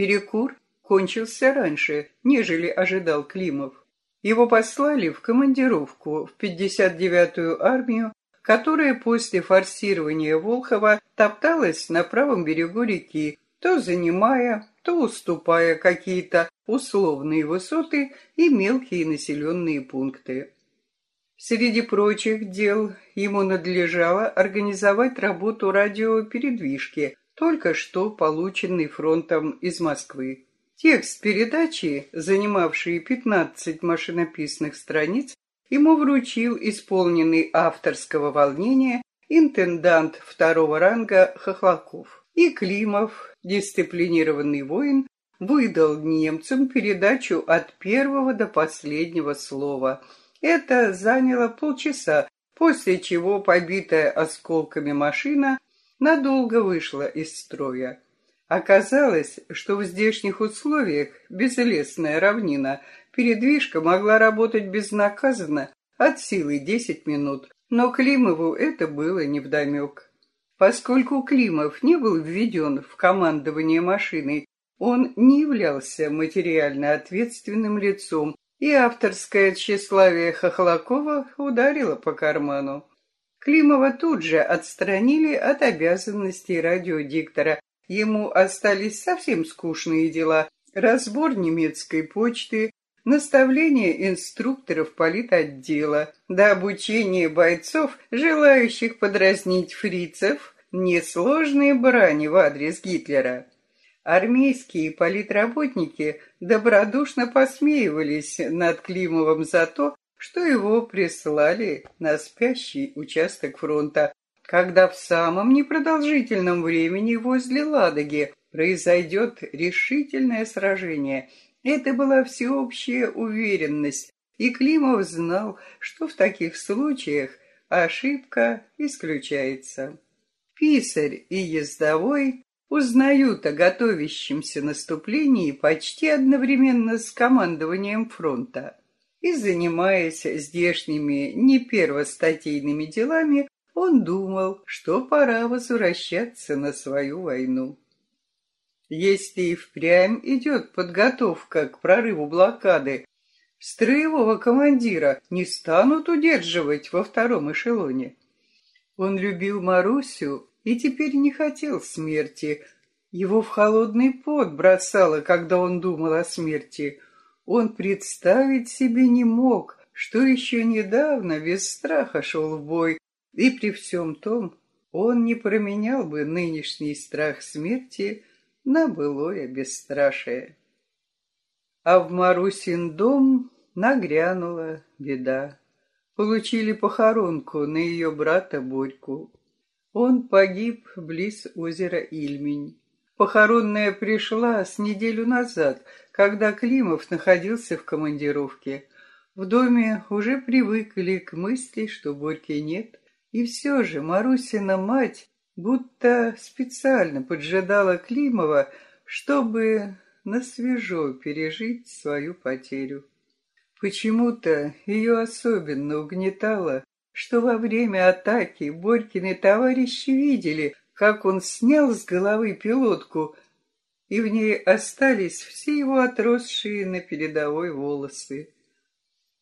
Перекур кончился раньше, нежели ожидал Климов. Его послали в командировку в 59-ю армию, которая после форсирования Волхова топталась на правом берегу реки, то занимая, то уступая какие-то условные высоты и мелкие населенные пункты. Среди прочих дел ему надлежало организовать работу радиопередвижки, только что полученной фронтом из Москвы. Текст передачи, занимавший 15 машинописных страниц, ему вручил исполненный авторского волнения интендант второго ранга Хохлаков. И Климов, дисциплинированный воин, выдал немцам передачу от первого до последнего слова. Это заняло полчаса, после чего побитая осколками машина надолго вышла из строя. Оказалось, что в здешних условиях безлесная равнина передвижка могла работать безнаказанно от силы 10 минут, но Климову это было невдомек. Поскольку Климов не был введен в командование машиной, он не являлся материально ответственным лицом, и авторское тщеславие Хохлакова ударило по карману. Климова тут же отстранили от обязанностей радиодиктора, Ему остались совсем скучные дела. Разбор немецкой почты, наставление инструкторов политотдела, до обучения бойцов, желающих подразнить фрицев, несложные брани в адрес Гитлера. Армейские политработники добродушно посмеивались над Климовым за то, что его прислали на спящий участок фронта, когда в самом непродолжительном времени возле Ладоги произойдет решительное сражение. Это была всеобщая уверенность, и Климов знал, что в таких случаях ошибка исключается. Писарь и ездовой узнают о готовящемся наступлении почти одновременно с командованием фронта. И, занимаясь здешними не первостатейными делами, он думал, что пора возвращаться на свою войну. Если и впрямь идет подготовка к прорыву блокады, строевого командира не станут удерживать во втором эшелоне. Он любил Марусю и теперь не хотел смерти. Его в холодный пот бросало, когда он думал о смерти. Он представить себе не мог, что еще недавно без страха шел в бой, и при всем том он не променял бы нынешний страх смерти на былое бесстрашие. А в Марусин дом нагрянула беда. Получили похоронку на ее брата Борьку. Он погиб близ озера Ильмень. Похоронная пришла с неделю назад, когда Климов находился в командировке. В доме уже привыкли к мысли, что Борьки нет, и все же Марусина мать будто специально поджидала Климова, чтобы на свежо пережить свою потерю. Почему-то ее особенно угнетало, что во время атаки Борькины товарищи видели, как он снял с головы пилотку, и в ней остались все его отросшие на передовой волосы.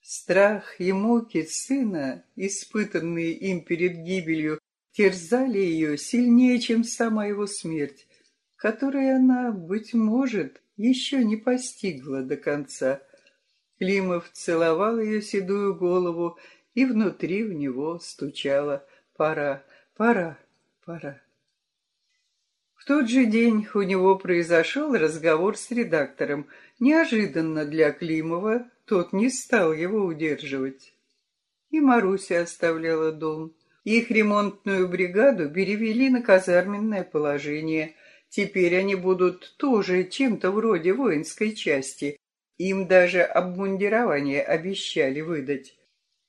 Страх и муки сына, испытанные им перед гибелью, терзали ее сильнее, чем сама его смерть, которой она, быть может, еще не постигла до конца. Климов целовал ее седую голову, и внутри в него стучало «Пора, пора, пора». Тот же день у него произошел разговор с редактором. Неожиданно для Климова тот не стал его удерживать. И Маруся оставляла дом. Их ремонтную бригаду перевели на казарменное положение. Теперь они будут тоже чем-то вроде воинской части. Им даже обмундирование обещали выдать.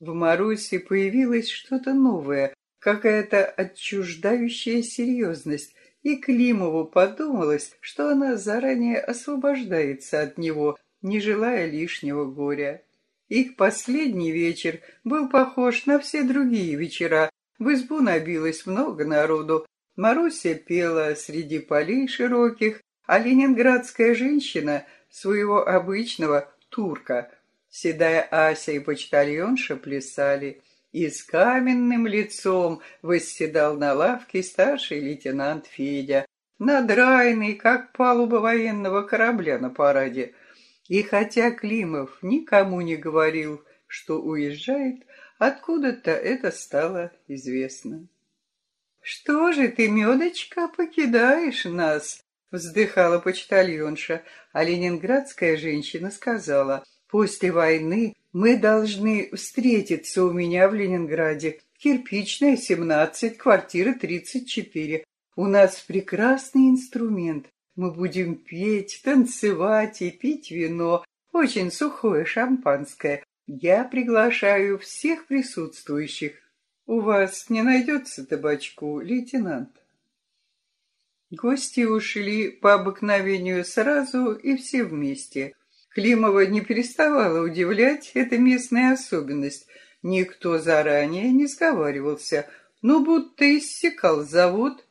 В Марусе появилось что-то новое, какая-то отчуждающая серьезность, и Климову подумалось, что она заранее освобождается от него, не желая лишнего горя. Их последний вечер был похож на все другие вечера. В избу набилось много народу. Маруся пела среди полей широких, а ленинградская женщина своего обычного турка. Седая Ася и почтальонша плясали, и с каменным лицом восседал на лавке старший лейтенант Федя, надрайный, как палуба военного корабля на параде. И хотя Климов никому не говорил, что уезжает, откуда-то это стало известно. «Что же ты, медочка, покидаешь нас?» — вздыхала почтальонша, а ленинградская женщина сказала, «После войны мы должны встретиться у меня в Ленинграде. Кирпичная, 17, квартира 34. У нас прекрасный инструмент. Мы будем петь, танцевать и пить вино. Очень сухое шампанское. Я приглашаю всех присутствующих. У вас не найдется табачку, лейтенант? Гости ушли по обыкновению сразу и все вместе. Климова не переставала удивлять эта местная особенность. Никто заранее не сговаривался, но будто иссякал завод,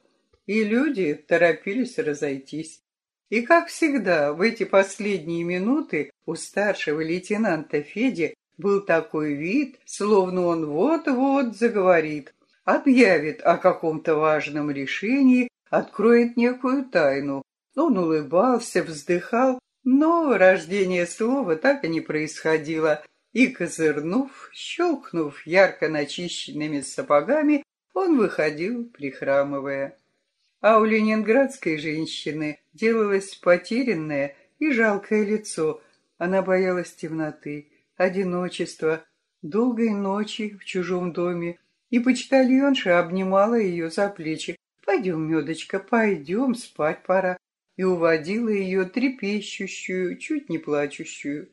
и люди торопились разойтись. И, как всегда, в эти последние минуты у старшего лейтенанта Феди был такой вид, словно он вот-вот заговорит, объявит о каком-то важном решении, откроет некую тайну. Он улыбался, вздыхал, но рождение слова так и не происходило, и, козырнув, щелкнув ярко начищенными сапогами, он выходил, прихрамывая. А у ленинградской женщины делалось потерянное и жалкое лицо. Она боялась темноты, одиночества, долгой ночи в чужом доме, и почтальонша обнимала ее за плечи. «Пойдем, медочка, пойдем, спать пора», и уводила ее трепещущую, чуть не плачущую.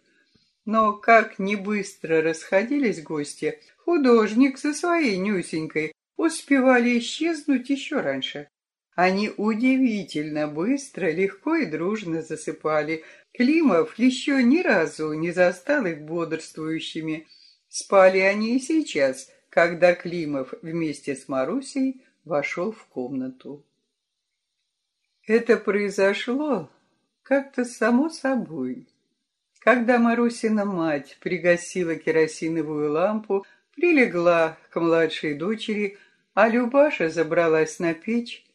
Но как не быстро расходились гости, художник со своей Нюсенькой успевали исчезнуть еще раньше. Они удивительно быстро, легко и дружно засыпали, Климов еще ни разу не застал их бодрствующими. Спали они и сейчас, когда Климов вместе с Марусей вошел в комнату. Это произошло как-то само собой. Когда Марусина мать пригасила керосиновую лампу, прилегла к младшей дочери, а Любаша забралась на печь,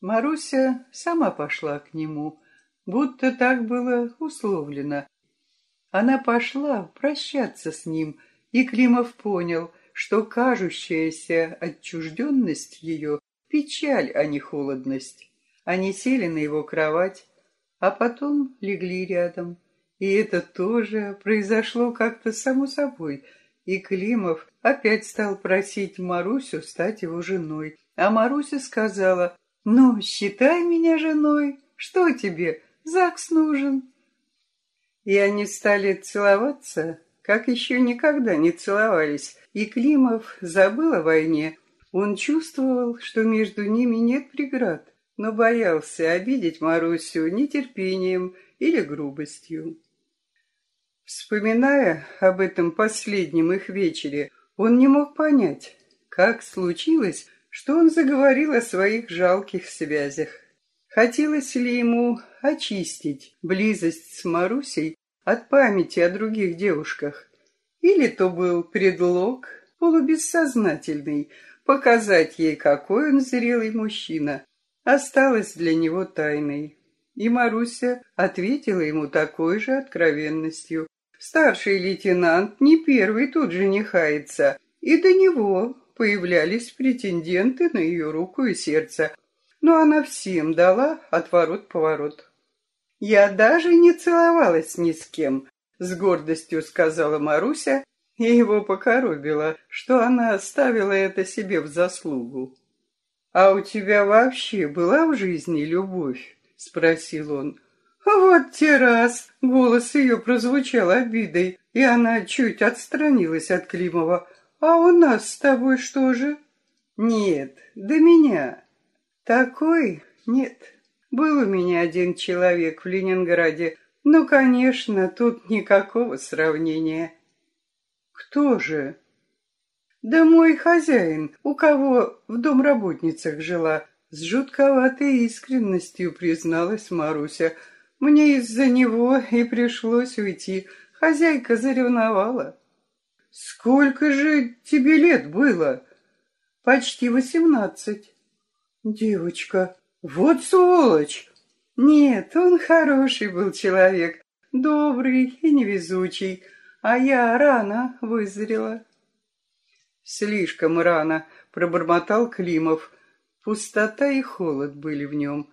Маруся сама пошла к нему, будто так было условлено. Она пошла прощаться с ним, и Климов понял, что кажущаяся отчужденность ее — печаль, а не холодность. Они сели на его кровать, а потом легли рядом. И это тоже произошло как-то само собой. И Климов опять стал просить Марусю стать его женой. А Маруся сказала, «Ну, считай меня женой. Что тебе? ЗАГС нужен. И они стали целоваться, как еще никогда не целовались, и Климов забыл о войне. Он чувствовал, что между ними нет преград, но боялся обидеть Марусю нетерпением или грубостью. Вспоминая об этом последнем их вечере, он не мог понять, как случилось, что он заговорил о своих жалких связях. Хотелось ли ему очистить близость с Марусей от памяти о других девушках? Или то был предлог, полубессознательный, показать ей, какой он зрелый мужчина, осталось для него тайной. И Маруся ответила ему такой же откровенностью. Старший лейтенант не первый тут женихается, и до него появлялись претенденты на ее руку и сердце, но она всем дала отворот-поворот. «Я даже не целовалась ни с кем», — с гордостью сказала Маруся, и его покоробило, что она оставила это себе в заслугу. «А у тебя вообще была в жизни любовь?» — спросил он. «А вот те раз!» — голос ее прозвучал обидой, и она чуть отстранилась от Климова. «А у нас с тобой что же?» «Нет, до меня. Такой? Нет. Был у меня один человек в Ленинграде, но, конечно, тут никакого сравнения. Кто же? Да мой хозяин, у кого в домработницах жила, С жутковатой искренностью призналась Маруся. Мне из-за него и пришлось уйти. Хозяйка заревновала. Сколько же тебе лет было? Почти восемнадцать. Девочка, вот сволочь! Нет, он хороший был человек, добрый и невезучий, а я рано вызрела. Слишком рано, пробормотал Климов. Пустота и холод были в нем.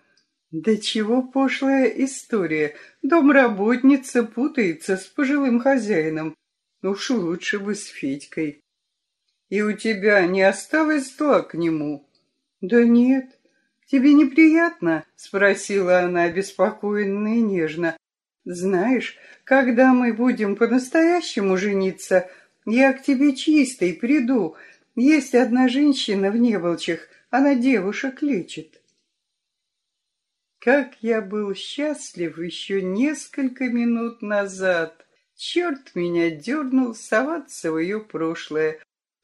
Да чего пошлая история. Домработница путается с пожилым хозяином. Уж лучше бы с Федькой. И у тебя не осталось зла к нему? Да нет. Тебе неприятно? Спросила она обеспокоенно и нежно. Знаешь, когда мы будем по-настоящему жениться, я к тебе чистой приду. Есть одна женщина в Неволчах, она девушек лечит. Как я был счастлив еще несколько минут назад. Черт меня дернул соваться в ее прошлое.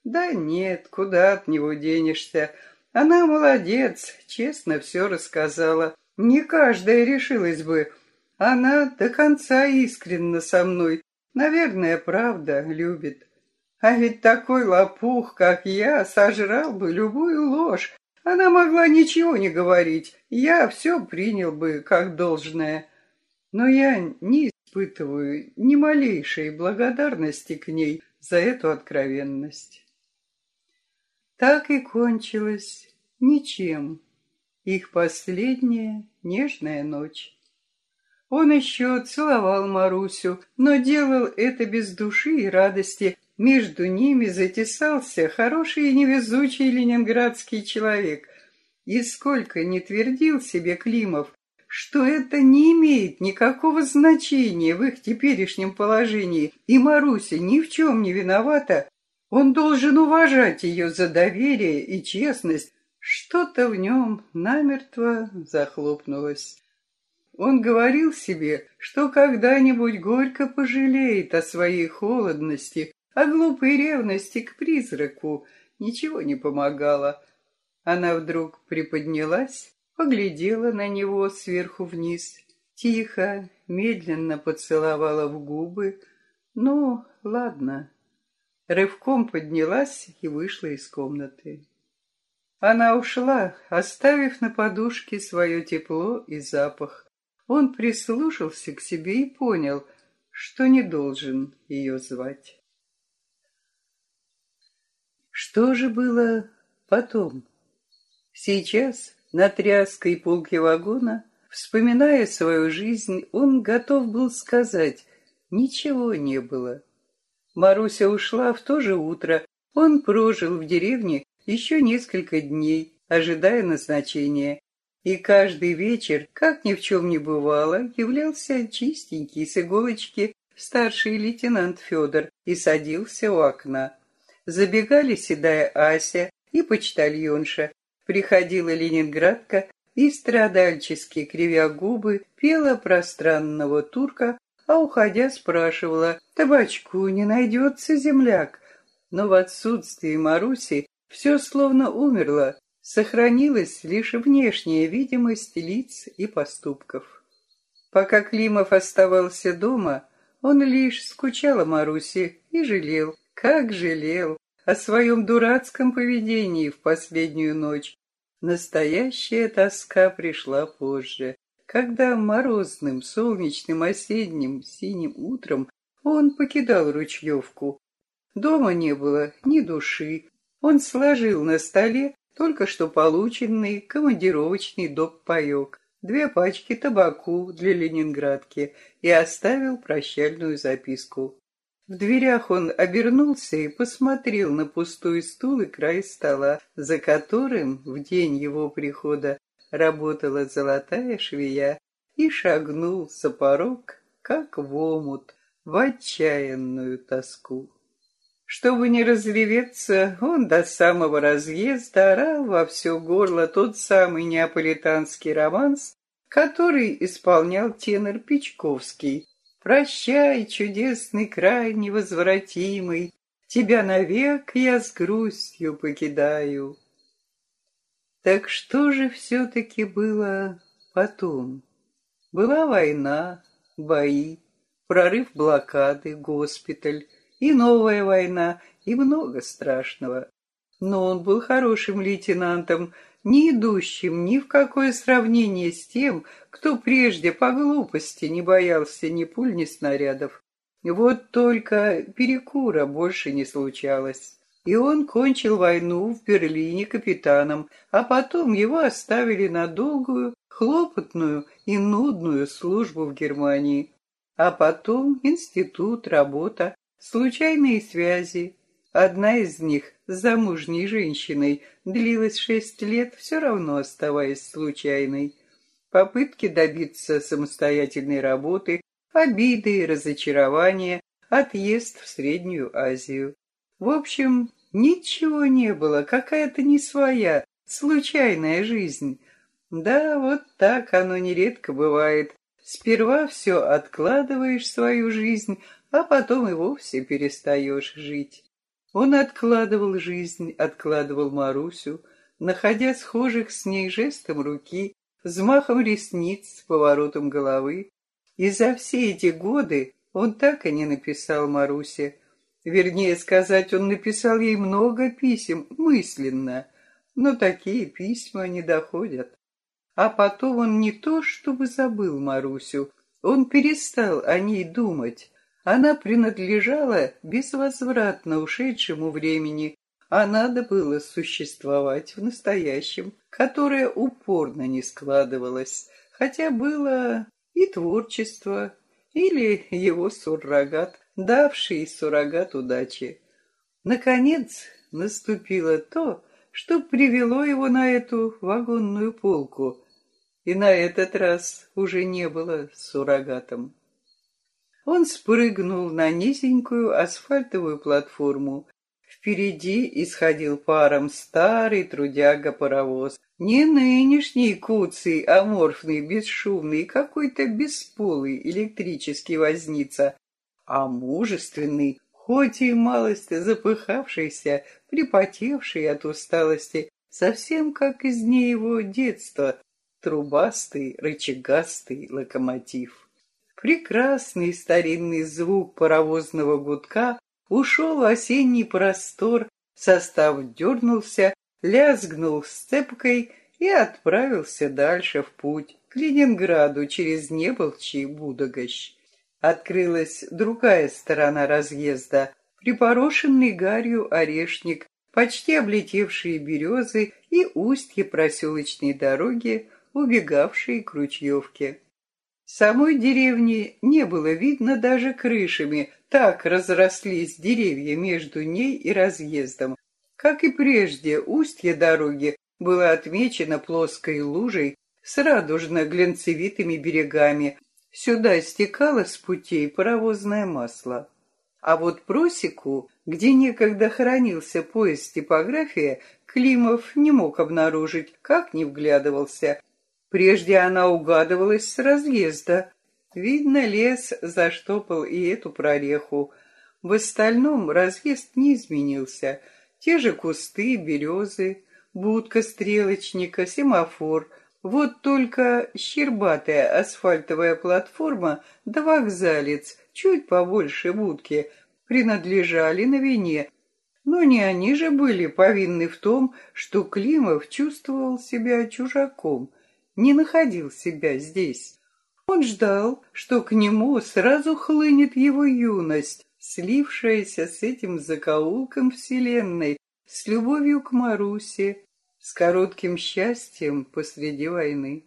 Да нет, куда от него денешься. Она молодец, честно все рассказала. Не каждая решилась бы. Она до конца искренна со мной. Наверное, правда, любит. А ведь такой лопух, как я, сожрал бы любую ложь. Она могла ничего не говорить. Я все принял бы как должное. Но я не испытываю ни малейшей благодарности к ней за эту откровенность. Так и кончилось ничем их последняя нежная ночь. Он еще целовал Марусю, но делал это без души и радости. Между ними затесался хороший и невезучий ленинградский человек. И сколько не твердил себе Климов, что это не имеет никакого значения в их теперешнем положении, и Маруся ни в чем не виновата, он должен уважать ее за доверие и честность. Что-то в нем намертво захлопнулось. Он говорил себе, что когда-нибудь горько пожалеет о своей холодности, о глупой ревности к призраку. Ничего не помогало. Она вдруг приподнялась поглядела на него сверху вниз, тихо, медленно поцеловала в губы. Ну, ладно. Рывком поднялась и вышла из комнаты. Она ушла, оставив на подушке свое тепло и запах. Он прислушался к себе и понял, что не должен ее звать. Что же было потом? Сейчас, на тряской полке вагона, вспоминая свою жизнь, он готов был сказать «Ничего не было». Маруся ушла в то же утро, он прожил в деревне еще несколько дней, ожидая назначения. И каждый вечер, как ни в чем не бывало, являлся чистенький с иголочки старший лейтенант Федор и садился у окна. Забегали седая Ася и почтальонша, Приходила ленинградка и, страдальчески кривя губы, пела пространного турка, а уходя спрашивала, «Табачку не найдется, земляк?» Но в отсутствии Маруси все словно умерло, сохранилась лишь внешняя видимость лиц и поступков. Пока Климов оставался дома, он лишь скучал о Марусе и жалел, как жалел, о своем дурацком поведении в последнюю ночь. Настоящая тоска пришла позже, когда морозным, солнечным, осенним, синим утром он покидал Ручьевку. Дома не было ни души. Он сложил на столе только что полученный командировочный доп-паек, две пачки табаку для ленинградки и оставил прощальную записку. В дверях он обернулся и посмотрел на пустой стул и край стола, за которым в день его прихода работала золотая швея, и шагнул за порог, как в омут, в отчаянную тоску. Чтобы не разреветься, он до самого разъезда орал во все горло тот самый неаполитанский романс, который исполнял тенор Печковский, Прощай, чудесный край невозвратимый, Тебя навек я с грустью покидаю. Так что же все-таки было потом? Была война, бои, прорыв блокады, госпиталь, и новая война, и много страшного. Но он был хорошим лейтенантом, не идущим ни в какое сравнение с тем, кто прежде по глупости не боялся ни пуль, ни снарядов. Вот только перекура больше не случалось. И он кончил войну в Берлине капитаном, а потом его оставили на долгую, хлопотную и нудную службу в Германии. А потом институт, работа, случайные связи. Одна из них с замужней женщиной длилась шесть лет, все равно оставаясь случайной. Попытки добиться самостоятельной работы, обиды и разочарования, отъезд в Среднюю Азию. В общем, ничего не было, какая-то не своя, случайная жизнь. Да, вот так оно нередко бывает. Сперва все откладываешь свою жизнь, а потом и вовсе перестаешь жить. Он откладывал жизнь, откладывал Марусю, находя схожих с ней жестом руки, взмахом ресниц, поворотом головы. И за все эти годы он так и не написал Марусе. Вернее сказать, он написал ей много писем, мысленно, но такие письма не доходят. А потом он не то чтобы забыл Марусю, он перестал о ней думать. Она принадлежала безвозвратно ушедшему времени, а надо было существовать в настоящем, которое упорно не складывалось, хотя было и творчество, или его суррогат, давший суррогат удачи. Наконец наступило то, что привело его на эту вагонную полку, и на этот раз уже не было суррогатом. Он спрыгнул на низенькую асфальтовую платформу. Впереди исходил паром старый трудяга-паровоз. Не нынешний куцый, аморфный, бесшумный, какой-то бесполый электрический возница, а мужественный, хоть и малость запыхавшийся, припотевший от усталости, совсем как из дней его детства, трубастый, рычагастый локомотив. Прекрасный старинный звук паровозного гудка ушел в осенний простор, состав дернулся, лязгнул сцепкой и отправился дальше в путь, к Ленинграду через Неболчи и. Открылась другая сторона разъезда, припорошенный гарью орешник, почти облетевшие березы и устье проселочной дороги, убегавшие к ручьевке. Самой деревни не было видно даже крышами, так разрослись деревья между ней и разъездом. Как и прежде, устье дороги было отмечено плоской лужей с радужно-глянцевитыми берегами. Сюда стекало с путей паровозное масло. А вот просеку, где некогда хранился поезд типография, Климов не мог обнаружить, как не вглядывался, Прежде она угадывалась с разъезда. Видно, лес заштопал и эту прореху. В остальном разъезд не изменился. Те же кусты, березы, будка стрелочника, семафор. Вот только щербатая асфальтовая платформа да вокзалец, чуть побольше будки, принадлежали на вине, но не они же были повинны в том, что Климов чувствовал себя чужаком не находил себя здесь. Он ждал, что к нему сразу хлынет его юность, слившаяся с этим закоулком вселенной, с любовью к Марусе, с коротким счастьем посреди войны.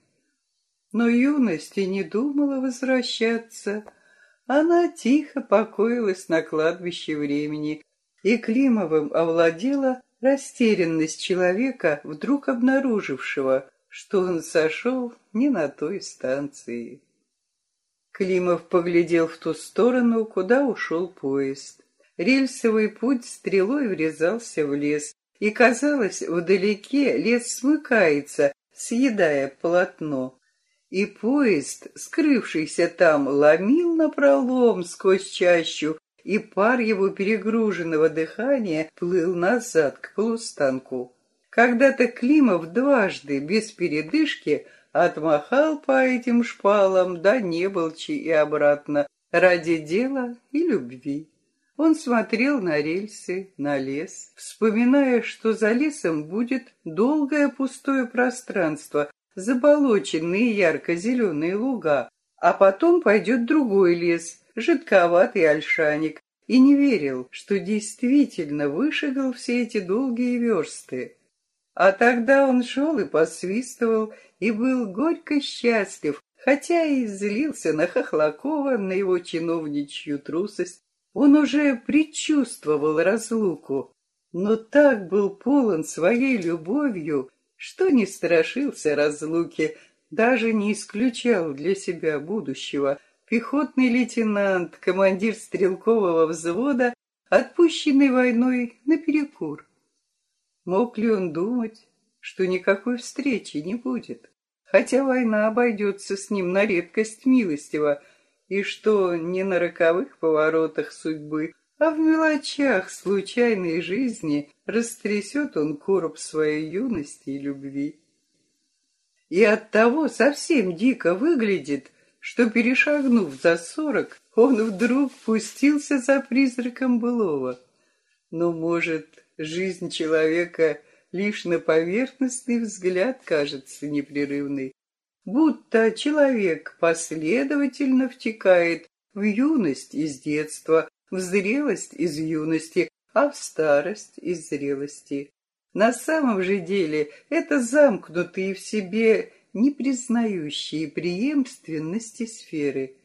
Но юность и не думала возвращаться. Она тихо покоилась на кладбище времени, и Климовым овладела растерянность человека, вдруг обнаружившего, что он сошел не на той станции. Климов поглядел в ту сторону, куда ушел поезд. Рельсовый путь стрелой врезался в лес, и, казалось, вдалеке лес смыкается, съедая полотно. И поезд, скрывшийся там, ломил напролом сквозь чащу, и пар его перегруженного дыхания плыл назад к полустанку. Когда-то Климов дважды, без передышки, отмахал по этим шпалам до Неболчи и обратно, ради дела и любви. Он смотрел на рельсы, на лес, вспоминая, что за лесом будет долгое пустое пространство, заболоченные ярко-зеленые луга, а потом пойдет другой лес, жидковатый ольшаник, и не верил, что действительно вышагал все эти долгие версты. А тогда он шел и посвистывал, и был горько счастлив, хотя и злился на Хохлакова, на его чиновничью трусость. Он уже предчувствовал разлуку, но так был полон своей любовью, что не страшился разлуки, даже не исключал для себя будущего. Пехотный лейтенант, командир стрелкового взвода, отпущенный войной наперекур. Мог ли он думать, что никакой встречи не будет, хотя война обойдется с ним на редкость милостиво, и что не на роковых поворотах судьбы, а в мелочах случайной жизни растрясет он короб своей юности и любви. И оттого совсем дико выглядит, что, перешагнув за сорок, он вдруг пустился за призраком былого. Но, может, жизнь человека лишь на поверхностный взгляд кажется непрерывной, будто человек последовательно втекает в юность из детства, в зрелость из юности, а в старость из зрелости. На самом же деле это замкнутые в себе не признающие преемственности сферы.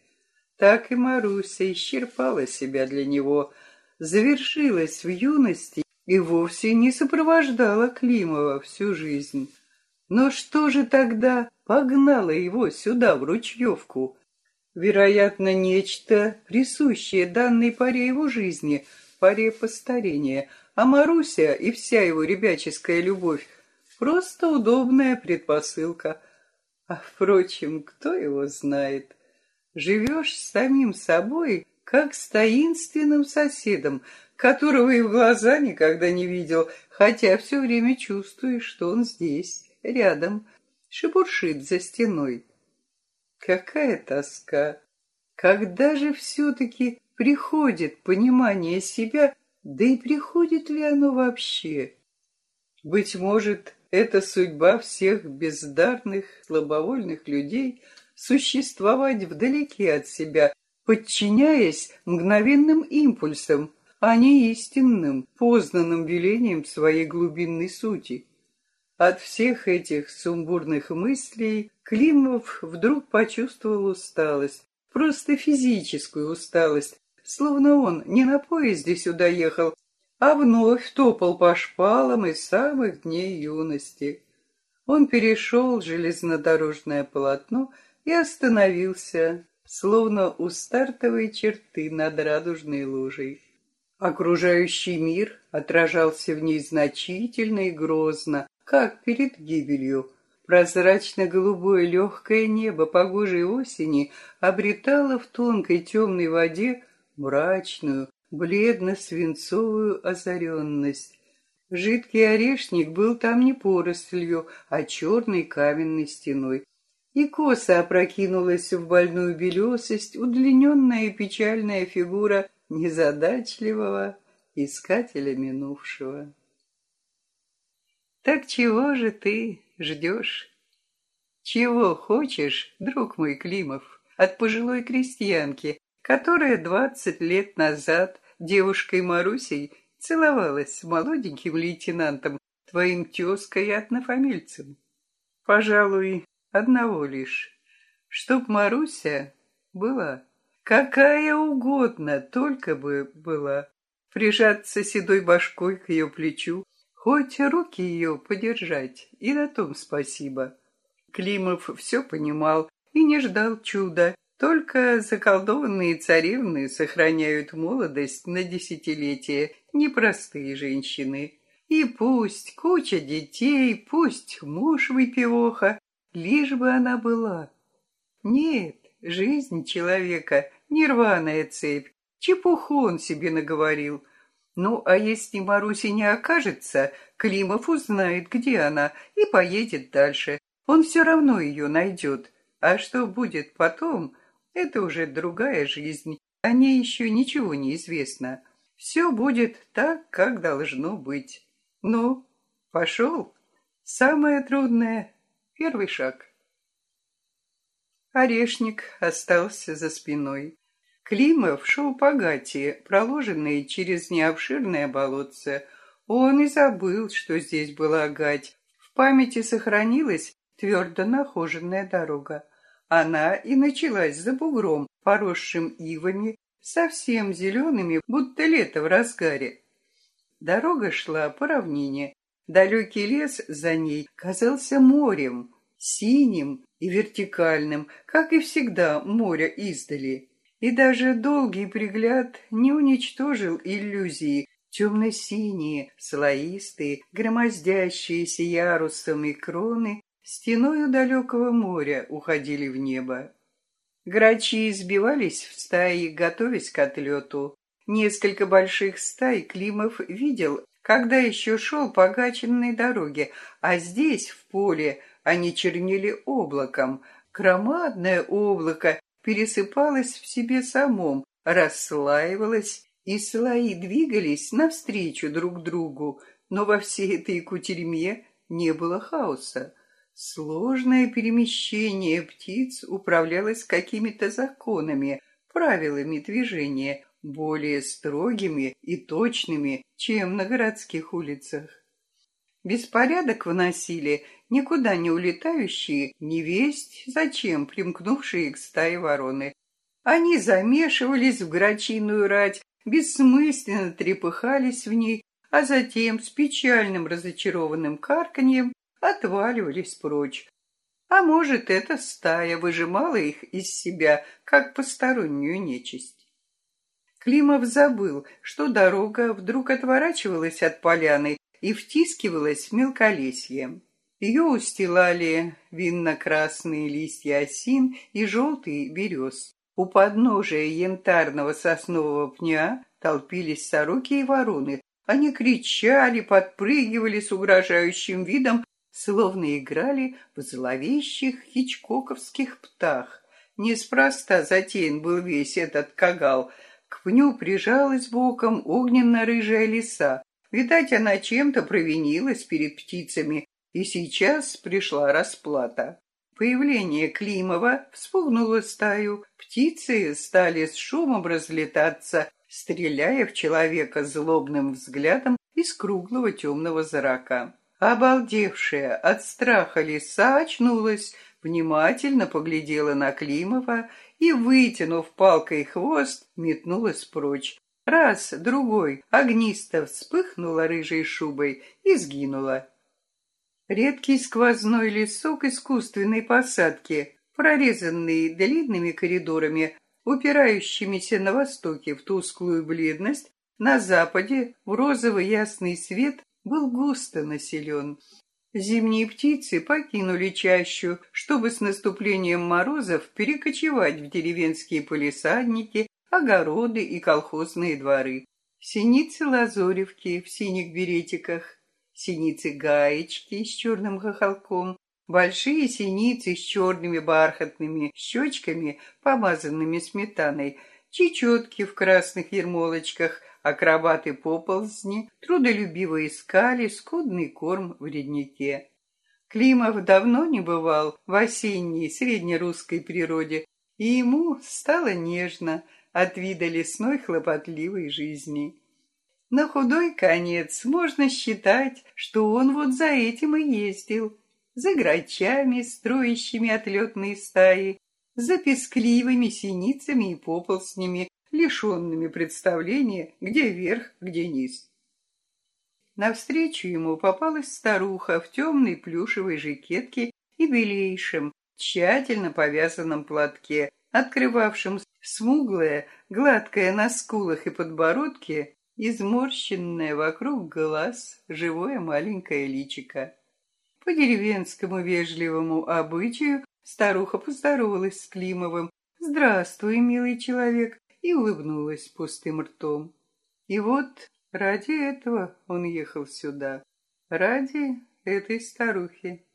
Так и Маруся исчерпала себя для него, завершилась в юности и вовсе не сопровождала Климова всю жизнь. Но что же тогда погнало его сюда, в Ручьевку? Вероятно, нечто, присущее данной паре его жизни, паре постарения, а Маруся и вся его ребяческая любовь — просто удобная предпосылка — а, впрочем, кто его знает? Живешь с самим собой, как с таинственным соседом, которого и в глаза никогда не видел, хотя все время чувствуешь, что он здесь, рядом, шебуршит за стеной. Какая тоска! Когда же все-таки приходит понимание себя, да и приходит ли оно вообще? Быть может, это судьба всех бездарных, слабовольных людей существовать вдалеке от себя, подчиняясь мгновенным импульсам, а не истинным, познанным велением своей глубинной сути. От всех этих сумбурных мыслей Климов вдруг почувствовал усталость, просто физическую усталость, словно он не на поезде сюда ехал, а вновь топал по шпалам из самых дней юности. Он перешел железнодорожное полотно и остановился, словно у стартовой черты над радужной лужей. Окружающий мир отражался в ней значительно и грозно, как перед гибелью. Прозрачно-голубое легкое небо погожей осени обретало в тонкой темной воде мрачную, бледно-свинцовую озаренность. Жидкий орешник был там не порослью, а черной каменной стеной. И косо опрокинулась в больную белесость удлиненная и печальная фигура незадачливого искателя минувшего. Так чего же ты ждешь? Чего хочешь, друг мой Климов, от пожилой крестьянки, которая двадцать лет назад девушкой Марусей целовалась с молоденьким лейтенантом, твоим тезкой и однофамильцем. Пожалуй, одного лишь, чтоб Маруся была, какая угодно, только бы была, прижаться седой башкой к ее плечу, хоть руки ее подержать, и на том спасибо. Климов все понимал и не ждал чуда, только заколдованные царевны сохраняют молодость на десятилетия, непростые женщины. И пусть куча детей, пусть муж выпивоха, лишь бы она была. Нет, жизнь человека — нерваная цепь, чепуху он себе наговорил. Ну, а если Маруси не окажется, Климов узнает, где она, и поедет дальше. Он все равно ее найдет. А что будет потом, это уже другая жизнь. О ней еще ничего не известно. Все будет так, как должно быть. Ну, пошел. Самое трудное — первый шаг. Орешник остался за спиной. Климов шел по гате, проложенной через необширное болотце. Он и забыл, что здесь была гать. В памяти сохранилась твердо нахоженная дорога. Она и началась за бугром, поросшим ивами, совсем зелеными, будто лето в разгаре. Дорога шла по равнине. Далекий лес за ней казался морем, синим и вертикальным, как и всегда море издали. И даже долгий пригляд не уничтожил иллюзии, темно-синие, слоистые, громоздящиеся ярусами кроны стеною далекого моря уходили в небо. Грачи избивались в стаи, готовясь к отлету. Несколько больших стай Климов видел, когда еще шел по гаченной дороге, а здесь, в поле, они чернили облаком. Громадное облако пересыпалось в себе самом, расслаивалось, и слои двигались навстречу друг другу, но во всей этой кутерьме не было хаоса. Сложное перемещение птиц управлялось какими-то законами, правилами движения, более строгими и точными, чем на городских улицах. Беспорядок вносили никуда не улетающие, невесть, зачем примкнувшие к стае вороны. Они замешивались в грачиную рать, бессмысленно трепыхались в ней, а затем с печальным разочарованным карканьем отваливались прочь. А может, эта стая выжимала их из себя, как постороннюю нечисть. Климов забыл, что дорога вдруг отворачивалась от поляны и втискивалась в мелколесье. Ее устилали винно-красные листья осин и желтые берез. У подножия янтарного соснового пня толпились сороки и вороны. Они кричали, подпрыгивали с угрожающим видом, словно играли в зловещих хичкоковских птах. Неспроста затеян был весь этот кагал. К пню прижалась боком огненно-рыжая лиса. Видать, она чем-то провинилась перед птицами, и сейчас пришла расплата. Появление Климова вспугнуло стаю. Птицы стали с шумом разлетаться, стреляя в человека злобным взглядом из круглого темного зрака. Обалдевшая от страха лиса очнулась, внимательно поглядела на Климова и, вытянув палкой хвост, метнулась прочь. Раз, другой, огнисто вспыхнула рыжей шубой и сгинула. Редкий сквозной лесок искусственной посадки, прорезанный длинными коридорами, упирающимися на востоке в тусклую бледность, на западе в розовый ясный свет был густо населен. Зимние птицы покинули чащу, чтобы с наступлением морозов перекочевать в деревенские полисадники, огороды и колхозные дворы. Синицы-лазоревки в синих беретиках, синицы-гаечки с черным хохолком, большие синицы с черными бархатными щечками, помазанными сметаной, чечетки в красных ермолочках, акробаты-поползни, трудолюбиво искали скудный корм в леднике. Климов давно не бывал в осенней среднерусской природе, и ему стало нежно от вида лесной хлопотливой жизни. На худой конец можно считать, что он вот за этим и ездил. За грачами, строящими отлетные стаи, за пескливыми синицами и поползнями, лишенными представления, где верх, где низ. Навстречу ему попалась старуха в темной плюшевой жакетке и белейшем, тщательно повязанном платке, открывавшем смуглое, гладкое на скулах и подбородке изморщенное вокруг глаз живое маленькое личико. По деревенскому вежливому обычаю старуха поздоровалась с Климовым. «Здравствуй, милый человек!» и улыбнулась пустым ртом. И вот ради этого он ехал сюда. ради этой старухи.